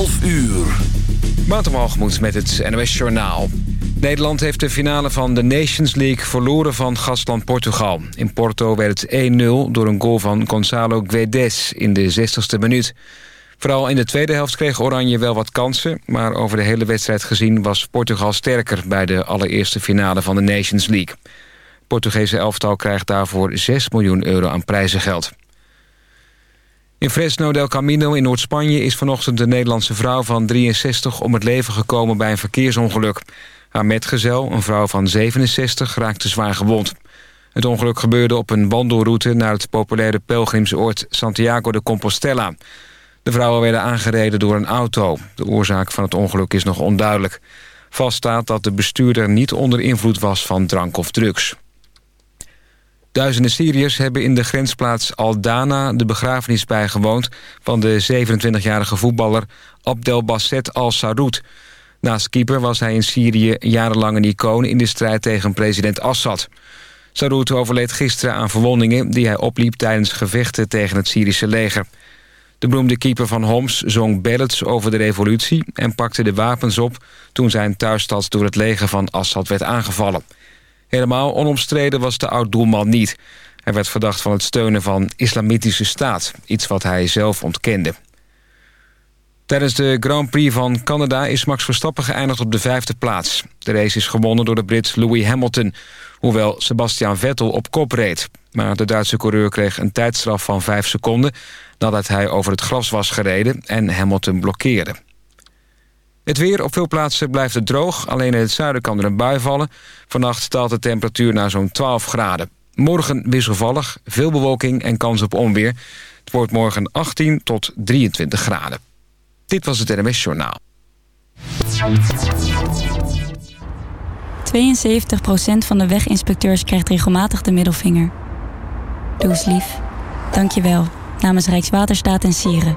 12 uur. Watermalgemoed met het NOS Journaal. Nederland heeft de finale van de Nations League verloren van gastland Portugal. In Porto werd het 1-0 door een goal van Gonzalo Guedes in de 60ste minuut. Vooral in de tweede helft kreeg Oranje wel wat kansen... maar over de hele wedstrijd gezien was Portugal sterker... bij de allereerste finale van de Nations League. Portugese elftal krijgt daarvoor 6 miljoen euro aan prijzengeld. In Fresno del Camino in Noord-Spanje is vanochtend een Nederlandse vrouw van 63 om het leven gekomen bij een verkeersongeluk. Haar metgezel, een vrouw van 67, raakte zwaar gewond. Het ongeluk gebeurde op een wandelroute naar het populaire pelgrimsoord Santiago de Compostela. De vrouwen werden aangereden door een auto. De oorzaak van het ongeluk is nog onduidelijk. Vast staat dat de bestuurder niet onder invloed was van drank of drugs. Duizenden Syriërs hebben in de grensplaats Aldana de begrafenis bijgewoond... van de 27-jarige voetballer Abdelbasset al-Saroud. Naast keeper was hij in Syrië jarenlang een icoon... in de strijd tegen president Assad. Saroud overleed gisteren aan verwondingen... die hij opliep tijdens gevechten tegen het Syrische leger. De beroemde keeper van Homs zong ballads over de revolutie... en pakte de wapens op toen zijn thuisstad door het leger van Assad werd aangevallen... Helemaal onomstreden was de oud-doelman niet. Hij werd verdacht van het steunen van islamitische staat. Iets wat hij zelf ontkende. Tijdens de Grand Prix van Canada is Max Verstappen geëindigd op de vijfde plaats. De race is gewonnen door de Brit Louis Hamilton... hoewel Sebastian Vettel op kop reed. Maar de Duitse coureur kreeg een tijdstraf van vijf seconden... nadat hij over het gras was gereden en Hamilton blokkeerde. Het weer op veel plaatsen blijft het droog. Alleen in het zuiden kan er een bui vallen. Vannacht daalt de temperatuur naar zo'n 12 graden. Morgen wisselvallig, veel bewolking en kans op onweer. Het wordt morgen 18 tot 23 graden. Dit was het NMS Journaal. 72% van de weginspecteurs krijgt regelmatig de middelvinger. Doe eens lief. Dank je wel. Namens Rijkswaterstaat en Sieren.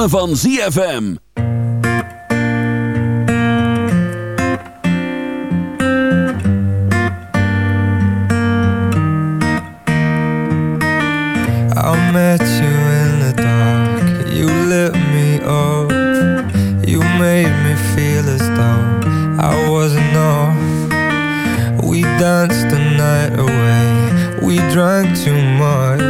Ritme van ZFM. I met you in the dark. You lit me up. You made me feel as though I wasn't enough. We danced the night away. We drank too much.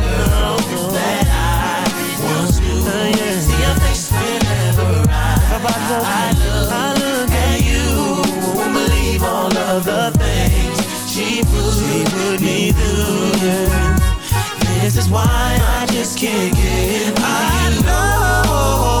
I, I, look, I look at you. Won't believe all of the things she put, she put me through. Yeah. This is why I just can't get I know,